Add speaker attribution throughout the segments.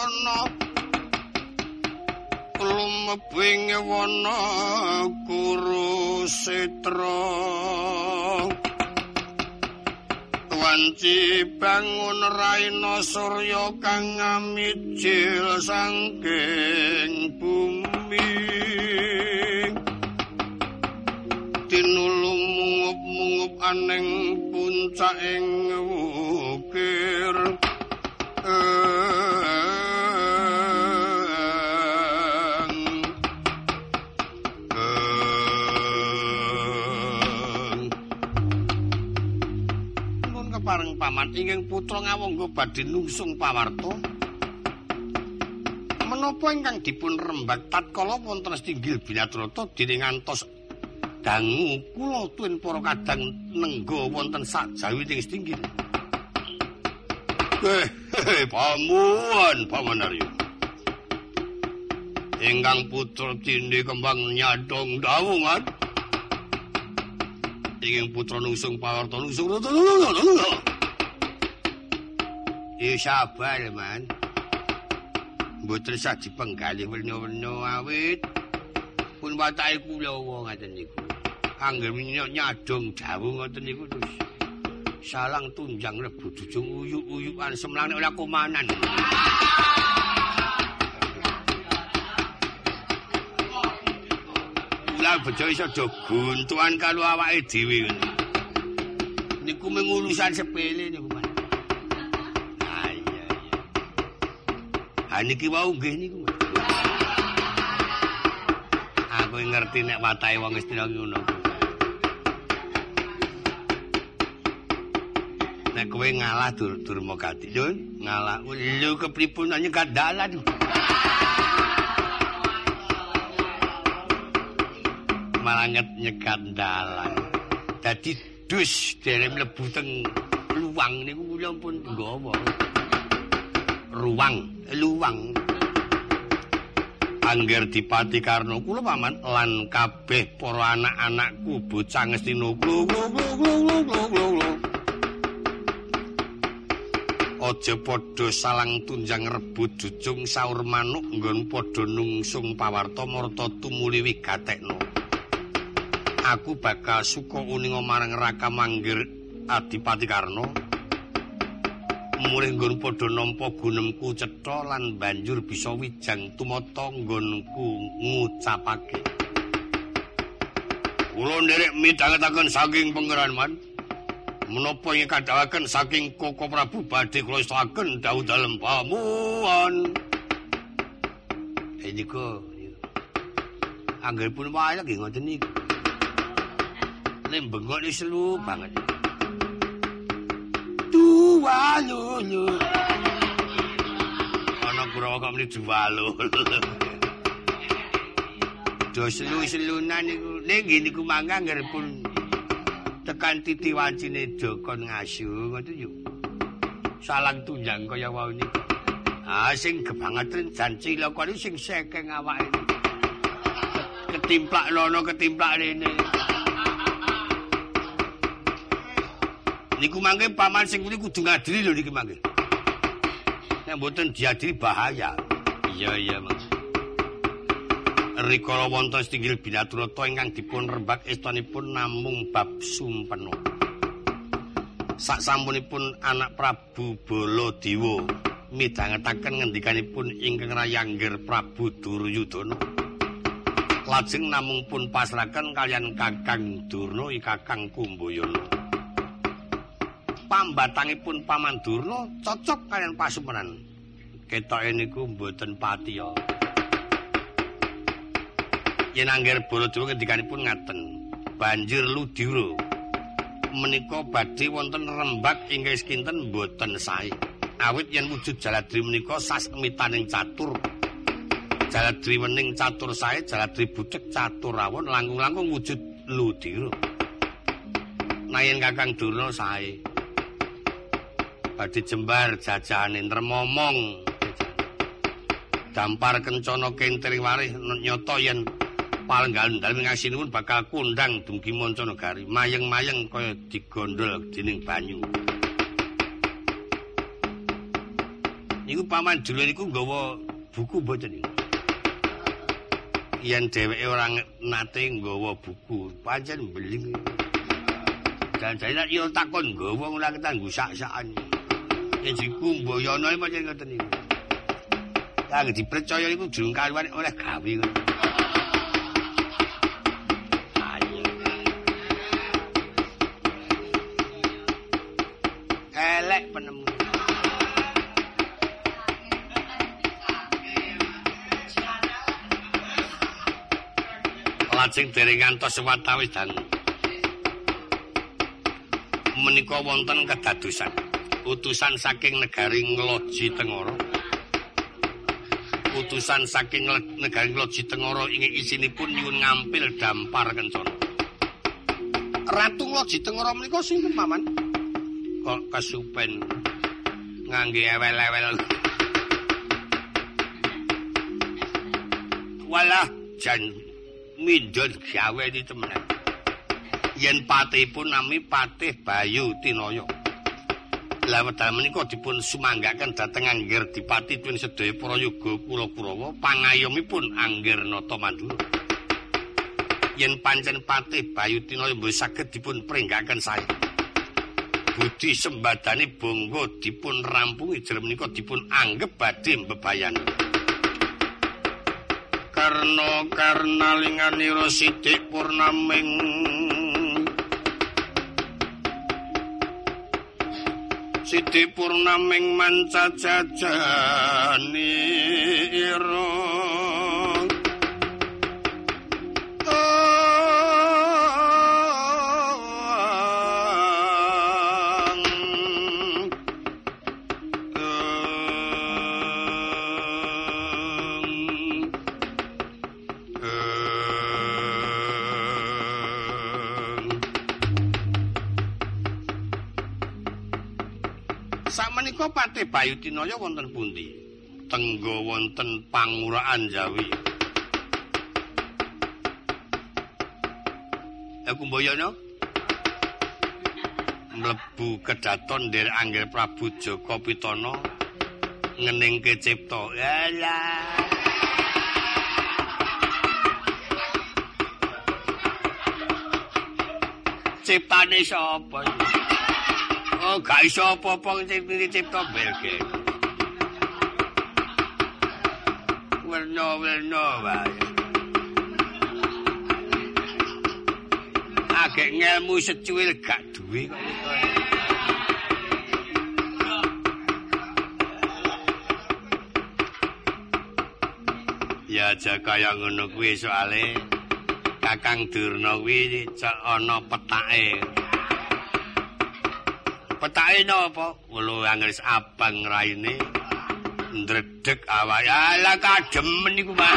Speaker 1: kencana lumebing wana kurusetra wanci bangun raina surya kang ngamijil sangking bumi. Tinulung mungup-mungup aneng puncaking wukir paman ingkang putra ngawangga badhe nungsung pawarta menapa ingkang dipun rembak tatkala wonten stinggil binatrata dening ngantos dangu kula tuwin para kadang nenggo wonten sajawi ing stinggil Eh, pamuan, paman Aryo. Ingkang putra tindi kembang nyadong dawungan. Ingin putra nusung pawarta rata Ya sabar, man. Mboten saji penggalih werna-werna awit. Pun watake kula wong ngaten niku. Angger nyadong dawuh ngoten niku terus. salang tunjang rebu jujung uyuk-uyukan semlane ora kumanan. Kula bejo iso do guntuan karo awake dhewe. Niku mengurusan sepele niku, Niki wau nggih niku. Aku ngerti nek watahe wong istina ngono. nek kowe ngalah dur durma gati lho ngalah. Lho kepripun nyekat dalan malah nyekat dalan dadi dus dere mlebu teng luang niku kula pun nggawa ruang luang. Angger dipati karno kula paman lan kabeh para anak-anakku bocah ngestina aja padha salang tunjang rebut jucung saur manuk nggon padha nungsung pawarta marta tumuli wigatekno. Aku bakal suka uninga marang raka manggir adipati karno mulih nggon padha nampa gunemku cetha lan banjur bisa wijang tumata nggonku ngucapake kula nderek midhangetaken saking pangeran man menapa ing kadhawaken saking Koko Prabu badhe kula istaken dawuh dalem pamuan. Eniko Angger pun wae nggih ngoten niku. Lembengok iki selu banget. Dua lulu. Ana kurawa kok muni dua lulu. Do selu-selunan niku ning niku mangga angger pun tekan titi wancine dokon ngasu ngoten yo. Salang tunjang kaya wau niku. Ah sing gebangetren jan cilaka sing sekeng awake. Ketimplak lono ketimplak rene. Niku mangke paman sing kuwi kudu ngadili lho niki mangke. Nek mboten diadili bahaya. Iya iya, Mas. rikala wonten stinggil binaturata ingkang dipun rembak estanipun namung bab sumpena. Sak sampunipun anak Prabu Baladewa midhangetaken ngendikanipun ingkang Rayangger Prabu Duryudana. Lajeng namung pun pasrahaken kalian Kakang Durna Kakang Kumbayana. Pambatangipun Paman Durna cocok kalian pasumenan. Ketoke niku mboten patiya. yen angger Baladewa ngendikanipun ngaten banjir ludira menika badhe wonten rembak ingkang sekinten boten sae awit yen wujud jaladri menika sasmitaning catur jaladri wening catur sae jaladri bucek catur rawon langkung-langkung wujud ludira nayen kakang durna sae badhe jembar jajane nremomong dampar kencana kentring warih nyoto yen palenggan dalem ngasinipun bakal kundang dumugi Mancanegari mayeng-mayeng kaya digondol dening banyu. Niku paman dulur niku nggawa buku mboten niku. Yen dheweke ora nate nggawa buku, pancen beling. Saya yo takon nggawa ora ketanggu sak-sakan. Yen jiku mboyono pancen ngoten niku. Lah dipercaya niku durung kaluan oleh gawe. Elek penemu. lajeng dereng ngantos watawis dan menika wonten kedadosan utusan saking negari Ngloji Tengara utusan saking negari Ngloji Tengara ing isinipun nyuwun ngampil dampar kencana Ratu Ngloji Tengara menika sinten paman kok kesupen ngangge ewel-ewel walah jan mindhon gawe di temenan. Yen patihipun nami Patih Bayu Tinoyo. Lah wedal menika dipun sumanggaken dhateng Angger Dipati tuwin sedaya Prayoga Kula Kurawa pangayomipun Angger Nata Mandura. Yen pancen Patih Bayu Tinoyo mboten saged dipun pringgaken sae. Budi sembadane bangga dipun rampungi jer menika dipun anggep badhe mbebayani. karna karna linganira sithik purnaming sithik purnaming manca jajani Sakmenika Patih Bayutinaya wonten pundi? Tenggo wonten panguraan Jawi. Aku mboyono mlebu kedaton nderek Angger Prabu Jaka Pitana ngeningke cipta. Alah. Ciptane sapa iki? Gak iso apa-apa cipta belge. Werna-werna wae. Agek ngelmu secuil gak duwe Ya aja kaya ngono kuwi soalé Kakang Durna kuwi ana petake. Petake napa? Kulo anggere abang raine ndredeg awake. Ala kademen niku, Pak.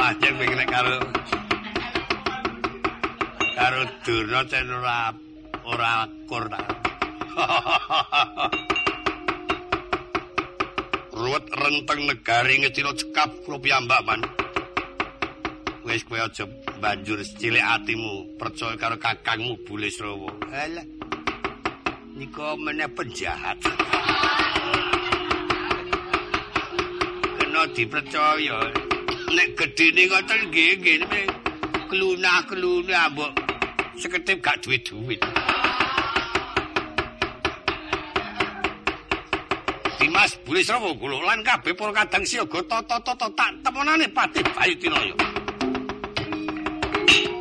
Speaker 1: Panjen pengen karo karo Durna ten ora ora akur ta. Ruwet renteng negari ngecilo cekap kula piyambak, Man. Wis kowe aja banjur cilik atimu percaya karo kakangmu Bulesrawa. Halah. Nika meneh penjahat. Kena dipercaya. Nek gedene ngoten nggih nggih kelunah-kelunah mbok seketip gak duwe-duwit. Dimas Bulesrawa kula lan kabeh para kadang siaga tata-tata tak temonane Patih Bayu Tinaya. you.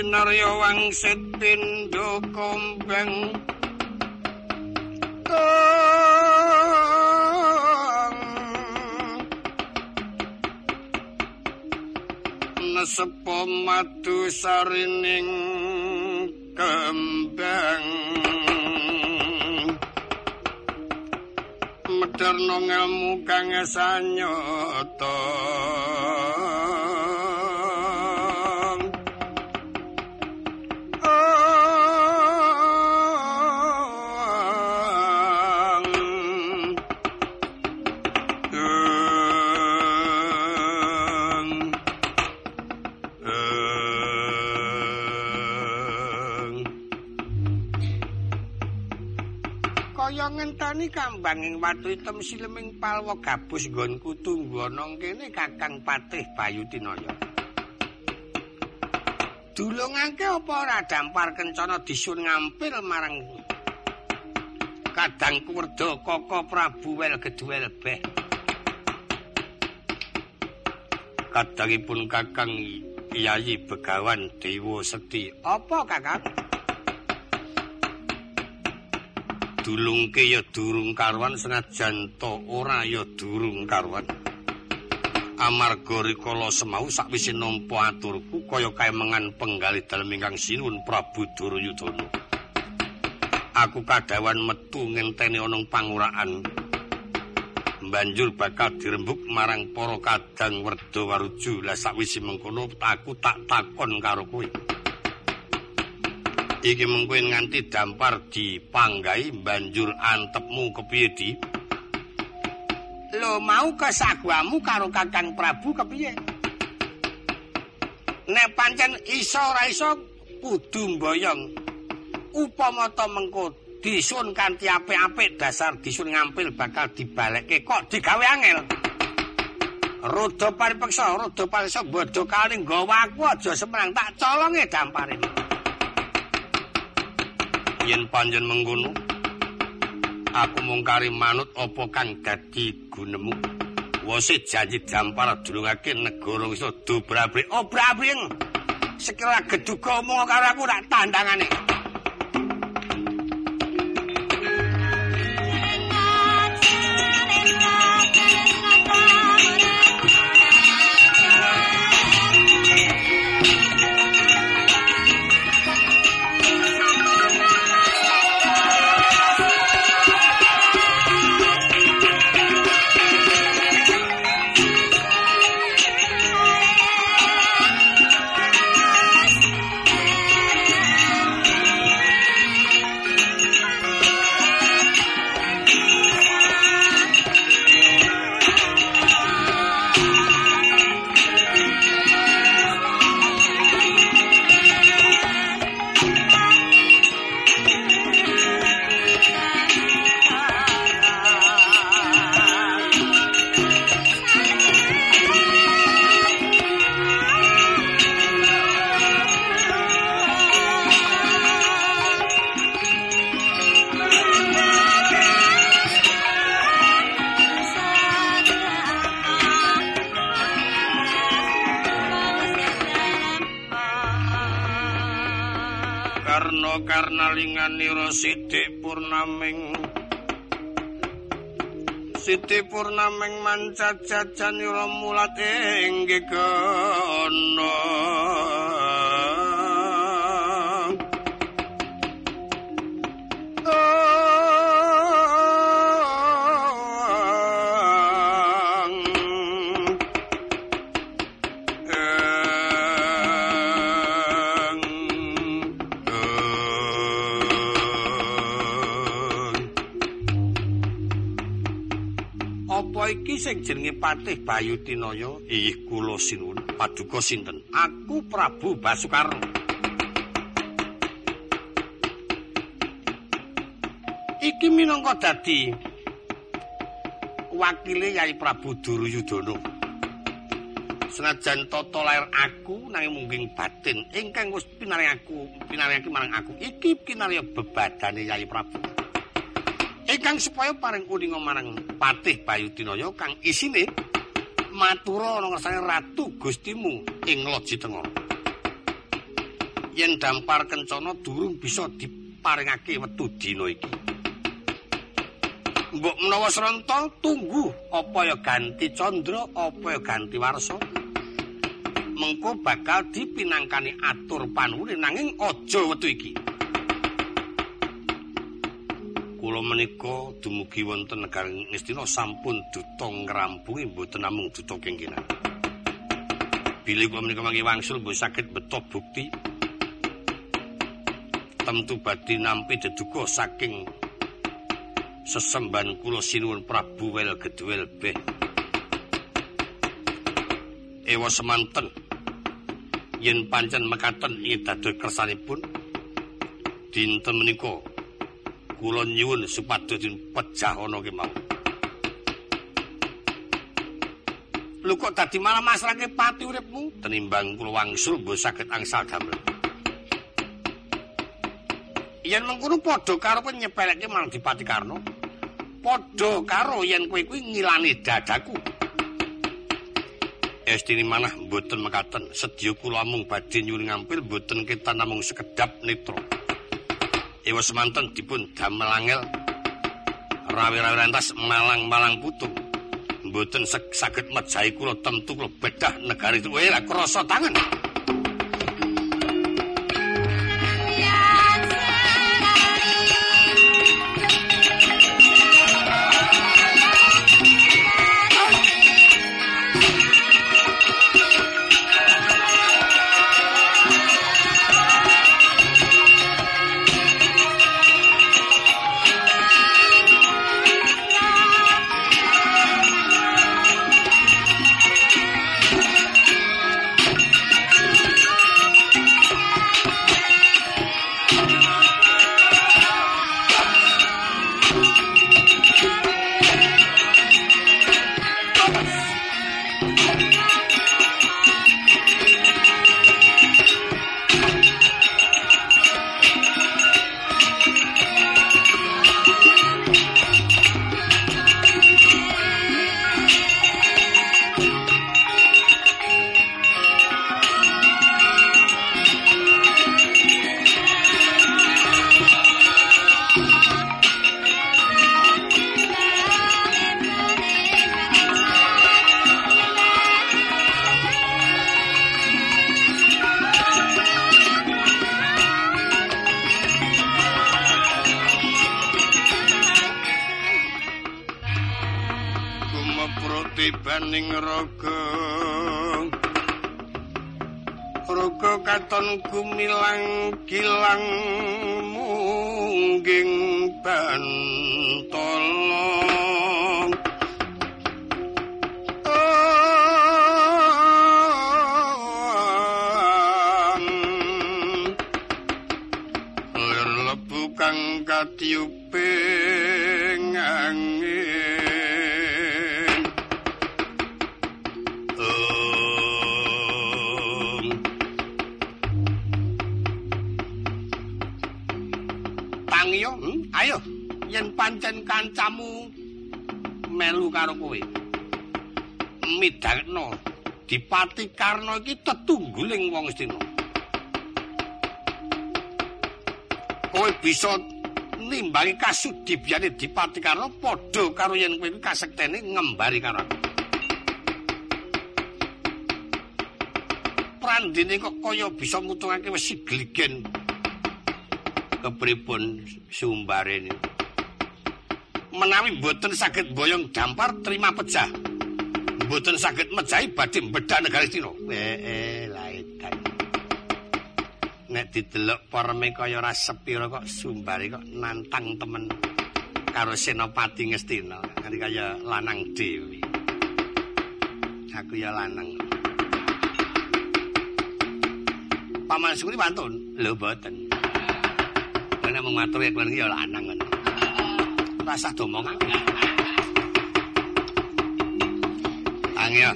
Speaker 1: Kinarya wangsit pindho kombeng. Nesepo madu sarining kembang Mederno ngelmu kang sanyata ngenteni kambanging watu item sileming palwa gabus nggonku tunggu ana kene Kakang Patih Bayutinaya. Dulungake apa ora dampar kencana disun ngampil marang Kadang Kuwerda Koko Prabu Wel Gedwel Beh. Kadangipun Kakang Yayi Begawan Dewa Sekti. Apa Kakang? Dulungke ya durung karwan senajan to ora ya durung karwan amarga rikala semau sakwise nampa aturku kaya kaemengan penggali dalem ingkang sinuwun Prabu Duryudana. Aku kadawan metu ngenteni ana panguraan. Banjur bakal dirembuk marang para kadang werda waruju lah sakwise mengkono aku tak takon karo kowe iki mengkuin nganti dampar dipanggai banjur antepmu kepiye di? Lo mau kesagwamu karo kakang prabu kepiye nek pancen iso ora iso kudu mboyong. Upama to mengko disun kanthi apik-apik dasar disun ngampil bakal dibalekke kok digawe angel. Rodo paripeksa, rodo paripeksa bodho kali nggawa aku aja semenang tak colonge dampare. Yen panjen mengkono aku mung kari manut apa kang dadi gunemu. Wose janji dampar dulungake negara iso dobrabrik obrabring sekira geduga omong karo aku tak tandangane Siti purnaming mancacacan ira mulat inggih kono sing jenenge Patih Bayutinaya inggih kula sinuwun. Paduka sinten? Aku Prabu Basukarno iki minangka dadi wakile Yai Prabu Duryudana. Senajan tata lair aku nanging mungking batin ingkang wis pinaring aku pinaring marang aku iki kinarya bebadane Yai Prabu Ingkang supaya paring uninga marang Patih Bayudinaya kang isine matura ana ngersane ratu Gustimu ing Loji Tengara. yen dampar kencana durung bisa diparingake wetu dina iki. Mbok menawa sranta tunggu apa ya ganti candra apa ya ganti warsa. Mengko bakal dipinangkani atur panuwune nanging aja wetu iki. Kula menika dumugi wonten negari Ngastina sampun duta ngrampungi mboten namung duta kengkinan. Bilih kula menika mangke wangsul mbok saged beto bukti temtu badhe nampi deduga saking sesemban kula sinuwun Prabu Wel Gedwel Beh. Ewa semanten yen pancen mekaten ing dados kersanipun dinten menika kula nyuwun supados pejah ana kemawon. Lho kok dadi malah masrake pati uripmu tenimbang kula wangsul mbok saged angsal damel. Yen mengkono padha karo nyepeleke marang Dipati Karno. padha karo yen kowe kuwi ngilani dadaku. Estini manah mboten mekaten, sedya kula mung badhe nyuwun ngampil mboten kita namung sekedap nitra. Ewa semanten dipun damel angel rawi-rawi lantas malang-malang putung. Mboten saged mejahi kula tentu kula bedah negari tuwe ra krasa tangan. Tibaning raga. Raga katon gumilang kilang mungging bantala yen pancen kancamu melu karo kowe. Midhangno Dipati Karna iki tetungguling wong Astina. Kowe bisa nimbangi kasudibyane Dipati Karna padha karo yen kowe kasektene ngembari karo aku. Prandene kok kaya bisa mutungake wesi gligen kepripun sumbare ini. Menawi mboten saged boyong dampar terima pejah. Mboten saged mejahi badhe bedah negari Cina. Eh, eh laetan. Nek didelok parme kaya ora sepira kok sumbare kok nantang temen karo Senopati Ngestina, kan kaya lanang dewi. Aku ya lanang. Paman Sukri pantun, lho boten. nek mung matur ya kuwi ya lanang ngono. Rasa domongan. Angya.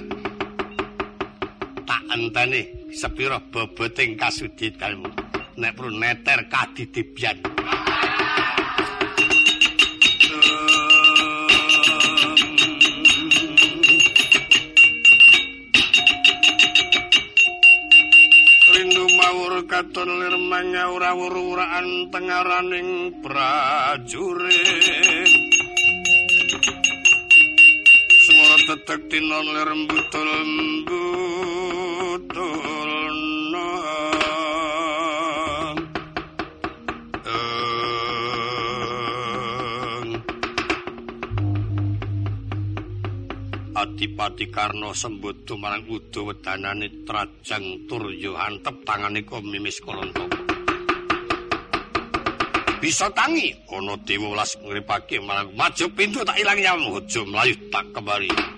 Speaker 1: Tak enteni sepira boboting kasuditanmu. Nek perlu neter kadidibyan. Katon lirmang ora-uraan tengaraning prajurit. Suara tetek tinon lerembutul mbutul Adipati Karno sembut marang udo wedanane trajang turyo hantep tangane kok mimis kolonto. Bisa tangi ana dewa welas ngripake marang maju pintu tak ilang nyamu aja mlayu tak kembali.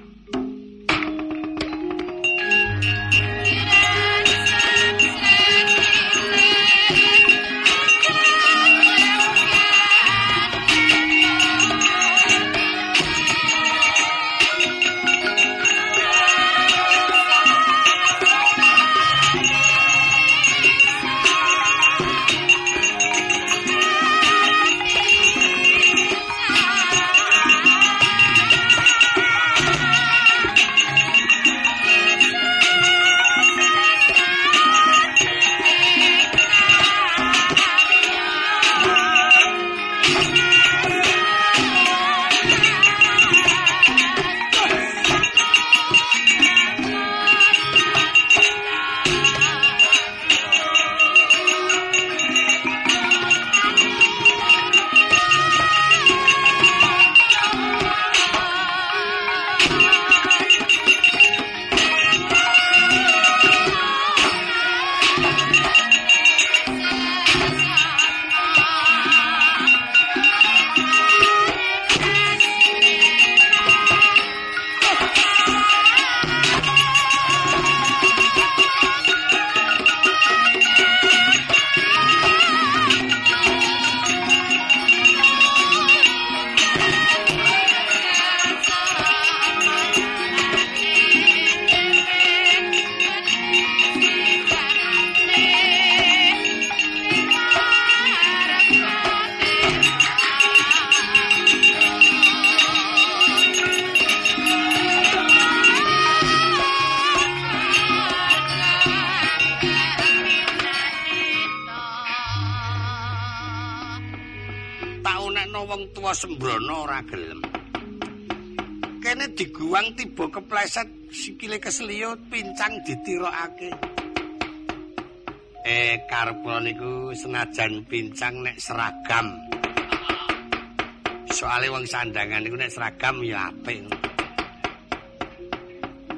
Speaker 1: Sembrono ora gelem. Kene diguwang tiba kepleset sikile keseliut pincang ditirokake. Eh karep niku senajan pincang nek seragam. Soale wong sandangan niku nek seragam ya apik.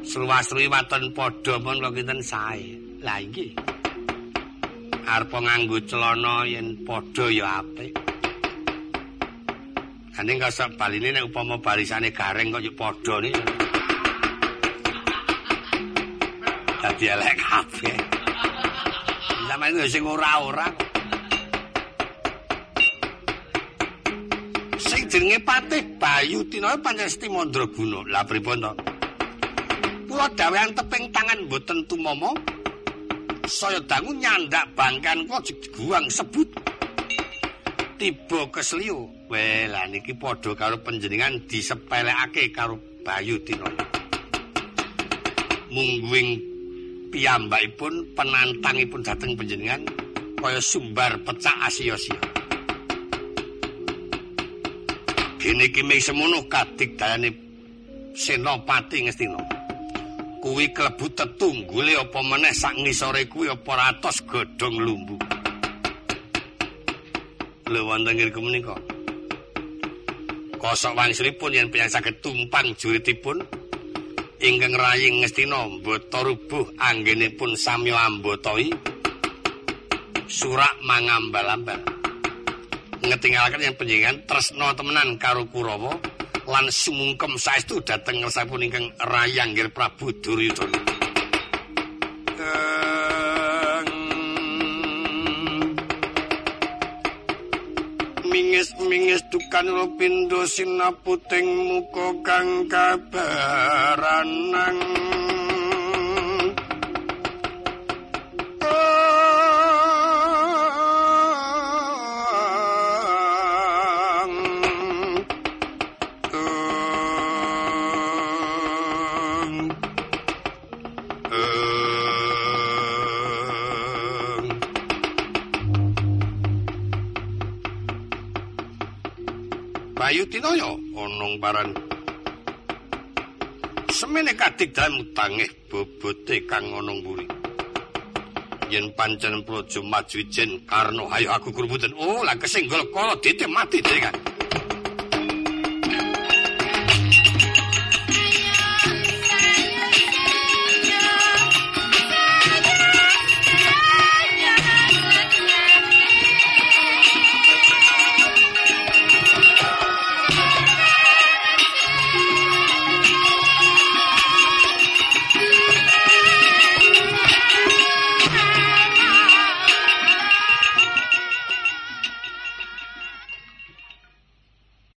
Speaker 1: Sruwasruwi waton padha pun kok kinten sae. Lah iki arep nganggo celana yen padha ya apik. Ane gak sak baline nek upama barisane gareng kok yo padha ni. Dadi elek kabeh. Sampeyan sing ora-ora. Sing jenenge Patih Bayu Tina pancen Mandraguna. Lah pripun to? Kula dawean teping tangan mboten tumomo. Saya dangu nyandak bangkan kok diguang sebut. Tiba kesliu Weh, lah niki padha karo panjenengan disepelekake karo Bayu Tinoyo. Mungguing piyambakipun penantangipun dhateng panjenengan kaya sumbar pecah asia-sia. Kene iki mung semono kadik dayane Senopati Ngastina. Kuwi klebu tetunggule apa meneh sak ngisore kuwi apa ratos godhong lumbu. Lha wonten ngriku menika. kosok wangsulipun yen piyang saged tumpang juritipun ingkang raying ngestina mbota rubuh anggenipun samya ambotoi surak mangambal-ambal ngetingalaken yang penjenengan tresna temenan karo Kurawa lan sumungkem saestu dhateng ngersapun ingkang rayang Prabu Duryudana dukan rupindo sinaputing muka kang kabaranang Oh. Uh. Tinoyo onong paran. Semene katik dan mutangeh bobote kang onong buri yen pancen projo maju jen karno hayo aku kurbutan oh lah kesenggol kolo dite mati dengan